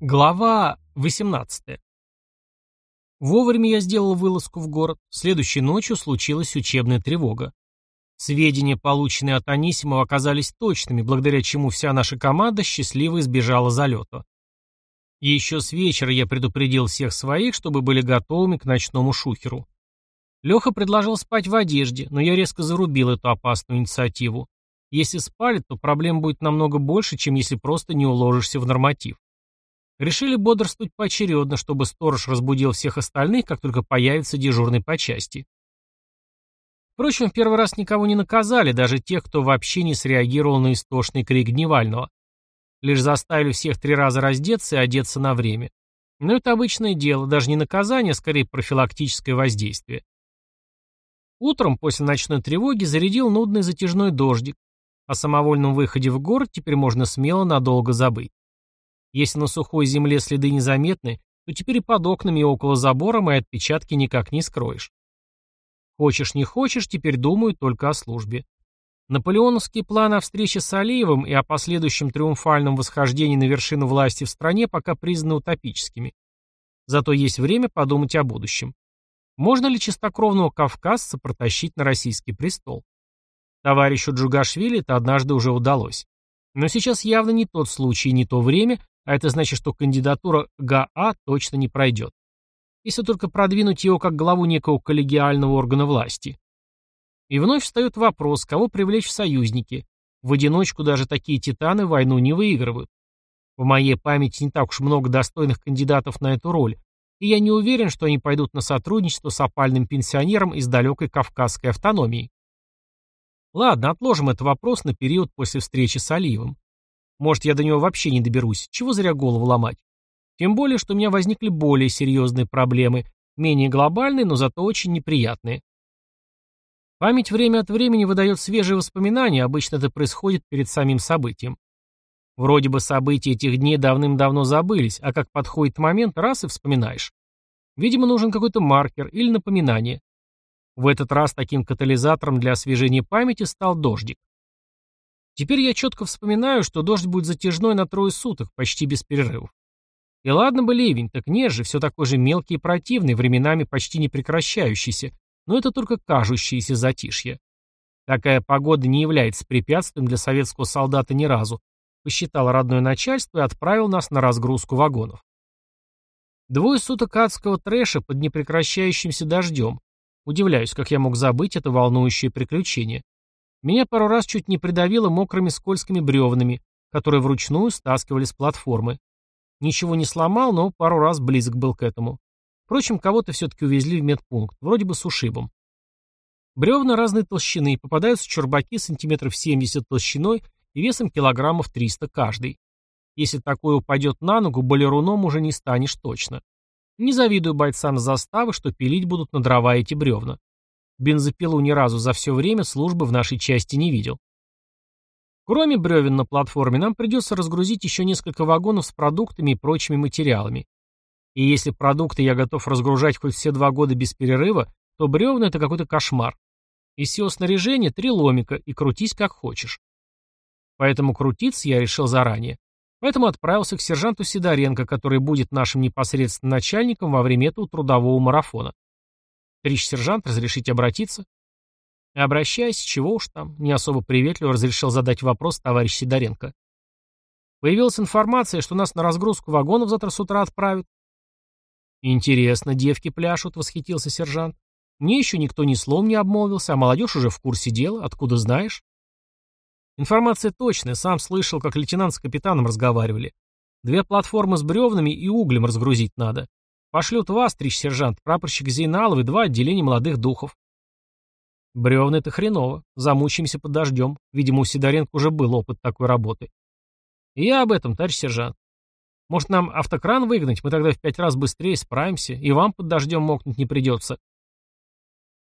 Глава 18. Вовремя я сделал вылазку в город. Следующей ночью случилась учебная тревога. Сведения, полученные от Анисимова, оказались точными, благодаря чему вся наша команда счастливо избежала залета. Еще с вечера я предупредил всех своих, чтобы были готовыми к ночному шухеру. Леха предложил спать в одежде, но я резко зарубил эту опасную инициативу. Если спалит, то проблем будет намного больше, чем если просто не уложишься в норматив. Решили бодрствовать поочередно, чтобы сторож разбудил всех остальных, как только появится дежурный по части. Впрочем, в первый раз никого не наказали, даже тех, кто вообще не среагировал на истошный крик Дневального. Лишь заставили всех три раза раздеться и одеться на время. Но это обычное дело, даже не наказание, а скорее профилактическое воздействие. Утром после ночной тревоги зарядил нудный затяжной дождик. О самовольном выходе в город теперь можно смело надолго забыть. Если на сухой земле следы незаметны, то теперь и под окнами и около забора мои отпечатки никак не скроешь. Хочешь не хочешь, теперь думаю только о службе. Наполеоновские планы о встрече с Алиевым и о последующем триумфальном восхождении на вершину власти в стране пока признаны утопическими. Зато есть время подумать о будущем. Можно ли чистокровного кавказца протащить на российский престол? Товарищу Джугашвили это однажды уже удалось. Но сейчас явно не тот случай и не то время, а это значит, что кандидатура ГАА точно не пройдет. Если только продвинуть его как главу некого коллегиального органа власти. И вновь встает вопрос, кого привлечь в союзники. В одиночку даже такие титаны войну не выигрывают. В моей памяти не так уж много достойных кандидатов на эту роль, и я не уверен, что они пойдут на сотрудничество с опальным пенсионером из далекой кавказской автономии. Ладно, отложим этот вопрос на период после встречи с Алиевым. Может, я до него вообще не доберусь. Чего зря голову ломать? Тем более, что у меня возникли более серьезные проблемы, менее глобальные, но зато очень неприятные. Память время от времени выдает свежие воспоминания, обычно это происходит перед самим событием. Вроде бы события этих дней давным-давно забылись, а как подходит момент, раз и вспоминаешь. Видимо, нужен какой-то маркер или напоминание. В этот раз таким катализатором для освежения памяти стал дождик. Теперь я четко вспоминаю, что дождь будет затяжной на трое суток, почти без перерывов. И ладно бы ливень, так нет же, все такой же мелкий и противный, временами почти не прекращающийся, но это только кажущееся затишье. Такая погода не является препятствием для советского солдата ни разу, посчитал родное начальство и отправил нас на разгрузку вагонов. Двое суток адского трэша под непрекращающимся дождем. Удивляюсь, как я мог забыть это волнующее приключение. Меня пару раз чуть не придавило мокрыми скользкими бревнами, которые вручную стаскивали с платформы. Ничего не сломал, но пару раз близок был к этому. Впрочем, кого-то все-таки увезли в медпункт, вроде бы с ушибом. Бревна разной толщины, попадаются чурбаки сантиметров 70 толщиной и весом килограммов 300 каждый. Если такое упадет на ногу, балеруном уже не станешь точно. Не завидую бойцам заставы, что пилить будут на дрова эти бревна. Бензопилу ни разу за все время службы в нашей части не видел. Кроме бревен на платформе, нам придется разгрузить еще несколько вагонов с продуктами и прочими материалами. И если продукты я готов разгружать хоть все два года без перерыва, то бревна — это какой-то кошмар. Из всего снаряжения три ломика, и крутись как хочешь. Поэтому крутиться я решил заранее. Поэтому отправился к сержанту Сидоренко, который будет нашим непосредственным начальником во время этого трудового марафона. Товарищ сержант, разрешите обратиться? Обращайся, чего уж там, не особо приветливо разрешил задать вопрос товарищ Сидоренко. Появилась информация, что нас на разгрузку вагонов завтра с утра отправят. Интересно, девки пляшут, восхитился сержант. Мне еще никто ни словом не обмолвился, а молодежь уже в курсе дела, откуда знаешь? Информация точная, сам слышал, как лейтенант с капитаном разговаривали. Две платформы с бревнами и углем разгрузить надо. Пошлют вас, трич сержант, прапорщик Зейналов и два отделения молодых духов. Бревна это хреново. Замучаемся под дождем. Видимо, у Сидоренко уже был опыт такой работы. И я об этом, товарищ сержант. Может, нам автокран выгнать? Мы тогда в пять раз быстрее справимся, и вам под дождем мокнуть не придется.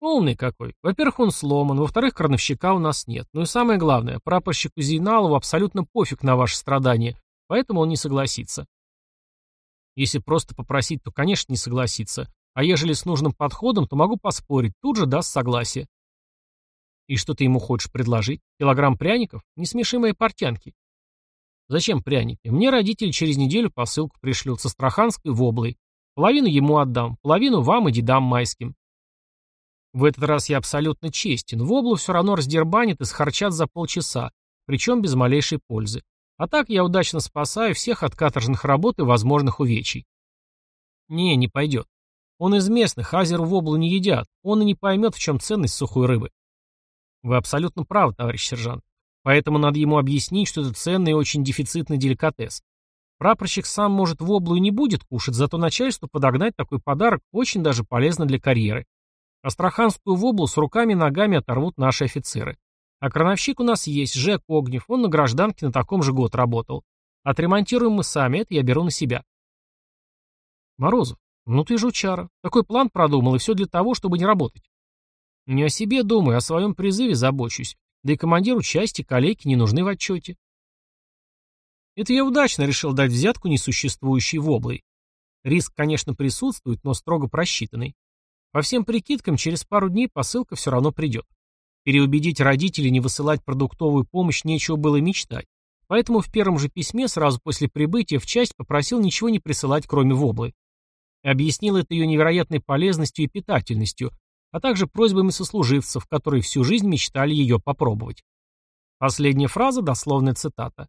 Умный какой. Во-первых, он сломан, во-вторых, крановщика у нас нет. Ну и самое главное, прапорщику Зейналову абсолютно пофиг на ваши страдания, поэтому он не согласится. Если просто попросить, то, конечно, не согласится. А ежели с нужным подходом, то могу поспорить, тут же даст согласие. И что ты ему хочешь предложить? Килограмм пряников? Не смеши мои портянки. Зачем пряники? Мне родители через неделю посылку пришлют со Астраханской в Облой. Половину ему отдам, половину вам и дедам майским. В этот раз я абсолютно честен. В Облу все равно раздербанят и схарчат за полчаса, причем без малейшей пользы. А так я удачно спасаю всех от каторжных работ и возможных увечий. Не, не пойдет. Он из местных, азер в облу не едят. Он и не поймет, в чем ценность сухой рыбы. Вы абсолютно правы, товарищ сержант. Поэтому надо ему объяснить, что это ценный и очень дефицитный деликатес. Прапорщик сам, может, в облу и не будет кушать, зато начальству подогнать такой подарок очень даже полезно для карьеры. Астраханскую воблу с руками и ногами оторвут наши офицеры. А крановщик у нас есть, Жек Огнев, он на гражданке на таком же год работал. Отремонтируем мы сами, это я беру на себя. Морозов, ну ты же учара. Такой план продумал, и все для того, чтобы не работать. Не о себе думаю, о своем призыве забочусь. Да и командиру части, коллеги не нужны в отчете. Это я удачно решил дать взятку несуществующей воблой. Риск, конечно, присутствует, но строго просчитанный. По всем прикидкам, через пару дней посылка все равно придет. Переубедить родителей не высылать продуктовую помощь нечего было мечтать. Поэтому в первом же письме, сразу после прибытия в часть, попросил ничего не присылать, кроме воблы. Объяснил это ее невероятной полезностью и питательностью, а также просьбами сослуживцев, которые всю жизнь мечтали ее попробовать. Последняя фраза – дословная цитата.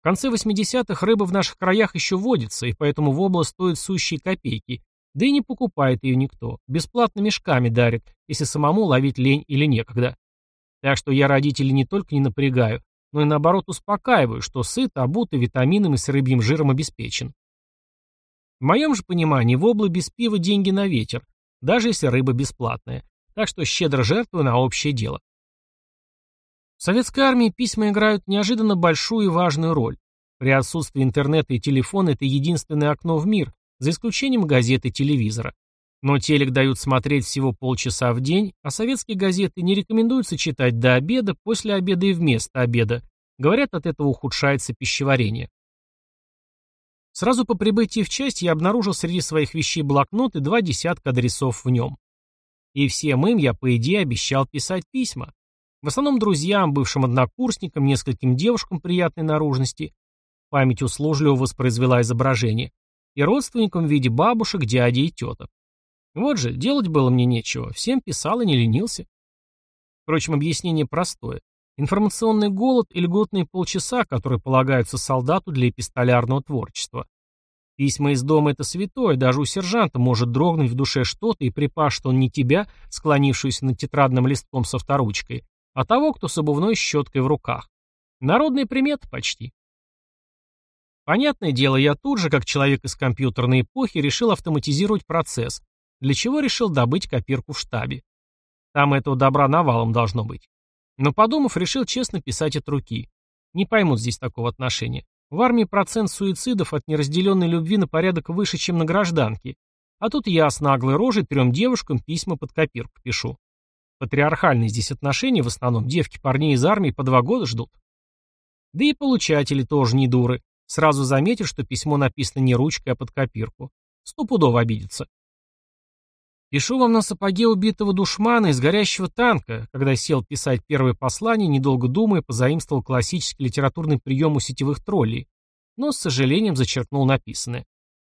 В конце 80-х рыба в наших краях еще водится, и поэтому вобла стоит сущие копейки, да и не покупает ее никто, бесплатно мешками дарит, если самому ловить лень или некогда. Так что я родителей не только не напрягаю, но и наоборот успокаиваю, что сыт, обут и витаминами с рыбьим жиром обеспечен. В моем же понимании воблы без пива деньги на ветер, даже если рыба бесплатная, так что щедро жертвую на общее дело. В советской армии письма играют неожиданно большую и важную роль. При отсутствии интернета и телефона это единственное окно в мир, за исключением газет и телевизора. Но телек дают смотреть всего полчаса в день, а советские газеты не рекомендуется читать до обеда, после обеда и вместо обеда. Говорят, от этого ухудшается пищеварение. Сразу по прибытии в часть я обнаружил среди своих вещей блокнот и два десятка адресов в нем. И всем им я, по идее, обещал писать письма. В основном друзьям, бывшим однокурсникам, нескольким девушкам приятной наружности. Память услужливо воспроизвела изображение. И родственникам в виде бабушек, дядей и теток. Вот же, делать было мне нечего, всем писал и не ленился. Впрочем, объяснение простое. Информационный голод и льготные полчаса, которые полагаются солдату для эпистолярного творчества. Письма из дома — это святое, даже у сержанта может дрогнуть в душе что-то и припасть, что он не тебя, склонившуюся над тетрадным листком со вторучкой, а того, кто с обувной щеткой в руках. Народные приметы почти. Понятное дело, я тут же, как человек из компьютерной эпохи, решил автоматизировать процесс, для чего решил добыть копирку в штабе. Там этого добра навалом должно быть. Но подумав, решил честно писать от руки. Не поймут здесь такого отношения. В армии процент суицидов от неразделенной любви на порядок выше, чем на гражданке. А тут я с наглой рожей трем девушкам письма под копирку пишу. Патриархальные здесь отношения, в основном девки парней из армии по два года ждут. Да и получатели тоже не дуры. Сразу заметят, что письмо написано не ручкой, а под копирку. Стопудово обидятся. Пишу вам на сапоге убитого душмана из горящего танка, когда сел писать первое послание, недолго думая, позаимствовал классический литературный прием у сетевых троллей, но с сожалением зачеркнул написанное.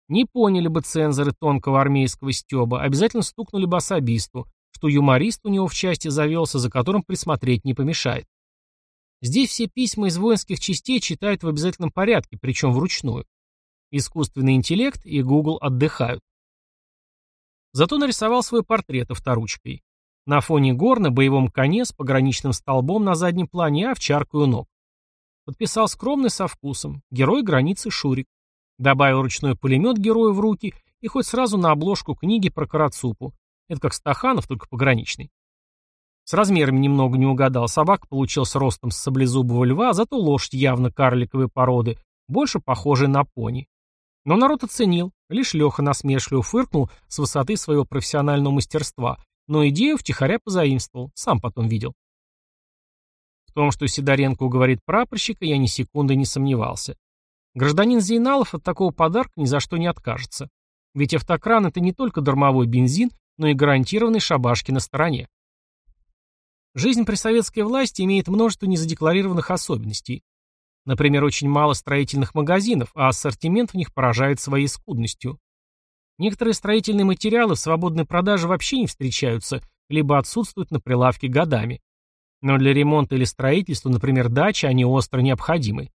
Не поняли бы цензоры тонкого армейского стеба, обязательно стукнули бы особисту, что юморист у него в части завелся, за которым присмотреть не помешает. Здесь все письма из воинских частей читают в обязательном порядке, причем вручную. Искусственный интеллект и Google отдыхают. Зато нарисовал свой портрет авторучкой. На фоне гор на боевом коне с пограничным столбом на заднем плане и овчаркой у ног. Подписал скромный со вкусом. Герой границы Шурик. Добавил ручной пулемет герою в руки и хоть сразу на обложку книги про Карацупу. Это как Стаханов, только пограничный. С размерами немного не угадал. Собака получился ростом с саблезубого льва, зато лошадь явно карликовой породы, больше похожая на пони. Но народ оценил, лишь Леха насмешливо фыркнул с высоты своего профессионального мастерства, но идею втихаря позаимствовал, сам потом видел. В том, что Сидоренко уговорит прапорщика, я ни секунды не сомневался. Гражданин Зейналов от такого подарка ни за что не откажется. Ведь автокран — это не только дармовой бензин, но и гарантированный шабашки на стороне. Жизнь при советской власти имеет множество незадекларированных особенностей. Например, очень мало строительных магазинов, а ассортимент в них поражает своей скудностью. Некоторые строительные материалы в свободной продаже вообще не встречаются, либо отсутствуют на прилавке годами. Но для ремонта или строительства, например, дачи, они остро необходимы.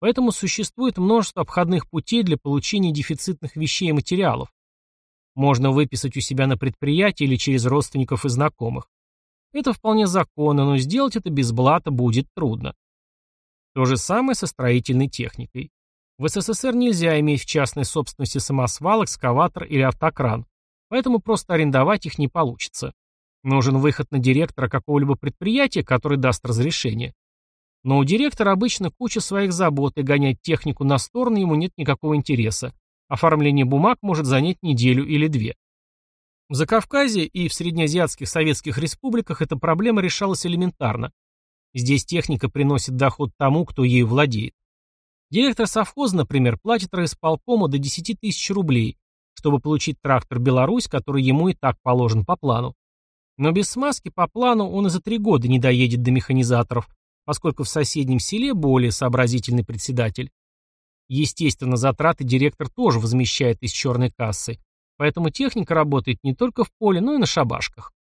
Поэтому существует множество обходных путей для получения дефицитных вещей и материалов. Можно выписать у себя на предприятии или через родственников и знакомых. Это вполне законно, но сделать это без блата будет трудно. То же самое со строительной техникой. В СССР нельзя иметь в частной собственности самосвал, экскаватор или автокран, поэтому просто арендовать их не получится. Нужен выход на директора какого-либо предприятия, который даст разрешение. Но у директора обычно куча своих забот, и гонять технику на сторону ему нет никакого интереса. Оформление бумаг может занять неделю или две. В Закавказье и в среднеазиатских советских республиках эта проблема решалась элементарно. Здесь техника приносит доход тому, кто ею владеет. Директор совхоза, например, платит райисполкому до 10 тысяч рублей, чтобы получить трактор «Беларусь», который ему и так положен по плану. Но без смазки по плану он и за три года не доедет до механизаторов, поскольку в соседнем селе более сообразительный председатель. Естественно, затраты директор тоже возмещает из черной кассы, поэтому техника работает не только в поле, но и на шабашках.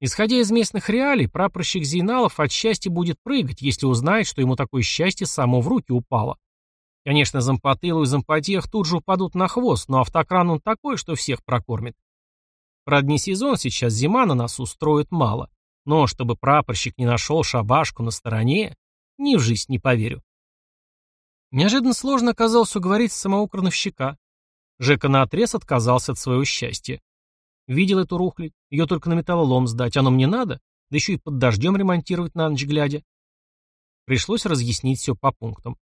Исходя из местных реалий, прапорщик Зейналов от счастья будет прыгать, если узнает, что ему такое счастье само в руки упало. Конечно, зампотылу и зампотех тут же упадут на хвост, но автокран он такой, что всех прокормит. Про дни сезон сейчас зима на нас устроит мало. Но чтобы прапорщик не нашел шабашку на стороне, ни в жизнь не поверю. Неожиданно сложно оказалось уговорить самого крановщика. Жека наотрез отказался от своего счастья. Видел эту рухлядь, ее только на металлолом сдать, оно мне надо, да еще и под дождем ремонтировать на ночь глядя. Пришлось разъяснить все по пунктам.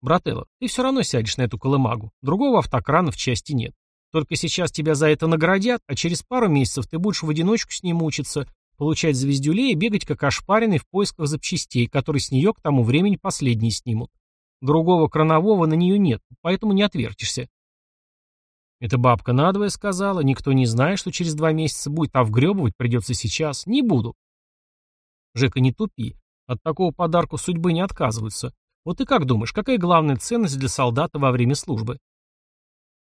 Брателло, ты все равно сядешь на эту колымагу, другого автокрана в части нет. Только сейчас тебя за это наградят, а через пару месяцев ты будешь в одиночку с ней мучиться, получать звездюлей и бегать как ошпаренный в поисках запчастей, которые с нее к тому времени последние снимут. Другого кранового на нее нет, поэтому не отвертишься. Эта бабка надвое сказала, никто не знает, что через два месяца будет, а вгребывать придется сейчас. Не буду. Жека, не тупи. От такого подарка судьбы не отказываются. Вот ты как думаешь, какая главная ценность для солдата во время службы?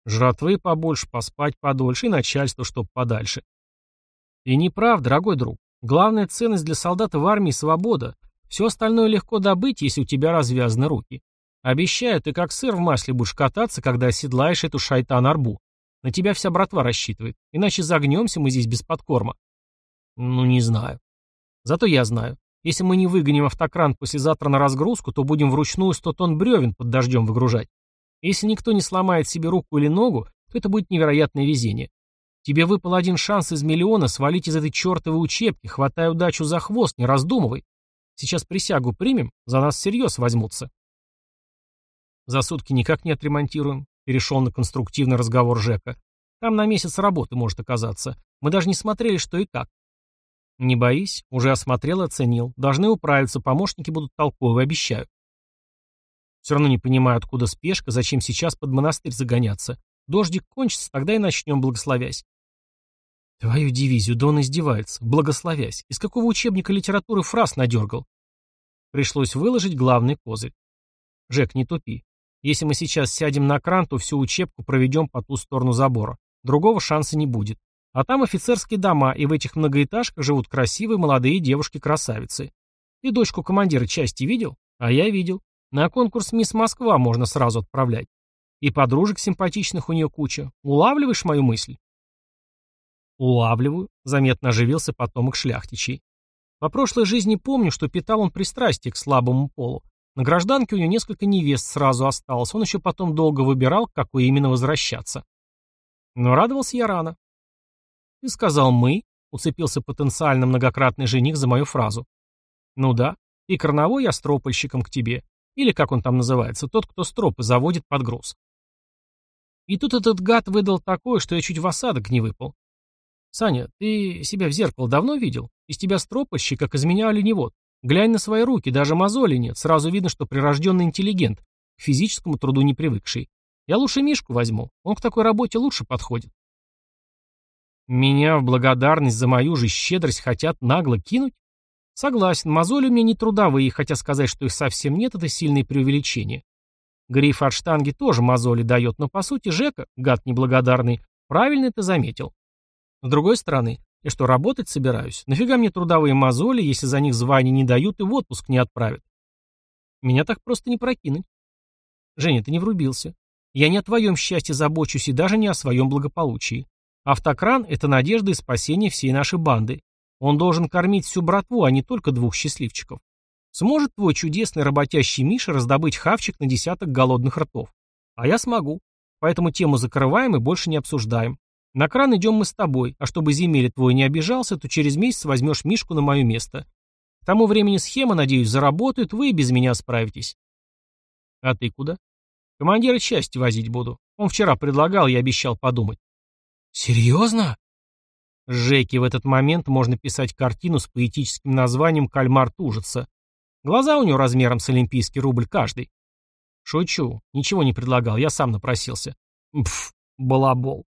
Жратвы побольше, поспать подольше и начальство, чтоб подальше. И не прав, дорогой друг. Главная ценность для солдата в армии – свобода. Все остальное легко добыть, если у тебя развязаны руки. Обещаю, ты как сыр в масле будешь кататься, когда оседлаешь эту шайтан-арбу. На тебя вся братва рассчитывает. Иначе загнемся мы здесь без подкорма. Ну, не знаю. Зато я знаю. Если мы не выгоним автокран послезавтра на разгрузку, то будем вручную 100 тонн бревен под дождем выгружать. Если никто не сломает себе руку или ногу, то это будет невероятное везение. Тебе выпал один шанс из миллиона свалить из этой чертовой учебки, хватай удачу за хвост, не раздумывай. Сейчас присягу примем, за нас всерьез возьмутся. За сутки никак не отремонтируем. Перешел на конструктивный разговор Жека. Там на месяц работы может оказаться. Мы даже не смотрели, что и как. Не боись, уже осмотрел и оценил. Должны управиться, помощники будут толковые, обещаю. Все равно не понимаю, откуда спешка, зачем сейчас под монастырь загоняться. Дождик кончится, тогда и начнем, благословясь. Твою дивизию, да он издевается. Благословясь. Из какого учебника литературы фраз надергал? Пришлось выложить главный козырь. Жек, не тупи. Если мы сейчас сядем на кран, то всю учебку проведем по ту сторону забора. Другого шанса не будет. А там офицерские дома, и в этих многоэтажках живут красивые молодые девушки-красавицы. Ты дочку командира части видел? А я видел. На конкурс «Мисс Москва» можно сразу отправлять. И подружек симпатичных у нее куча. Улавливаешь мою мысль? Улавливаю, заметно оживился потомок шляхтичей. По прошлой жизни помню, что питал он пристрастие к слабому полу. На гражданке у него несколько невест сразу осталось, он еще потом долго выбирал, к какой именно возвращаться. Но радовался я рано. «Ты сказал «мы», — уцепился потенциально многократный жених за мою фразу. «Ну да, и корновой я стропольщиком к тебе, или как он там называется, тот, кто стропы заводит под груз». И тут этот гад выдал такое, что я чуть в осадок не выпал. «Саня, ты себя в зеркало давно видел? Из тебя стропольщик, как из меня оленевод. Глянь на свои руки, даже мозоли нет. Сразу видно, что прирожденный интеллигент, к физическому труду не привыкший. Я лучше Мишку возьму. Он к такой работе лучше подходит. Меня в благодарность за мою же щедрость хотят нагло кинуть? Согласен, мозоли у меня не трудовые, хотя сказать, что их совсем нет, это сильное преувеличение. Гриф от штанги тоже мозоли дает, но по сути Жека, гад неблагодарный, правильно это заметил. С другой стороны, я что, работать собираюсь? Нафига мне трудовые мозоли, если за них звания не дают и в отпуск не отправят? Меня так просто не прокинуть. Женя, ты не врубился. Я не о твоем счастье забочусь и даже не о своем благополучии. Автокран — это надежда и спасение всей нашей банды. Он должен кормить всю братву, а не только двух счастливчиков. Сможет твой чудесный работящий Миша раздобыть хавчик на десяток голодных ртов? А я смогу. Поэтому тему закрываем и больше не обсуждаем. На кран идем мы с тобой, а чтобы земель твой не обижался, то через месяц возьмешь Мишку на мое место. К тому времени схема, надеюсь, заработает, вы и без меня справитесь. А ты куда? Командира части возить буду. Он вчера предлагал, я обещал подумать. Серьезно? Жеке в этот момент можно писать картину с поэтическим названием «Кальмар тужится». Глаза у него размером с олимпийский рубль каждый. Шучу. Ничего не предлагал, я сам напросился. Пф, балабол.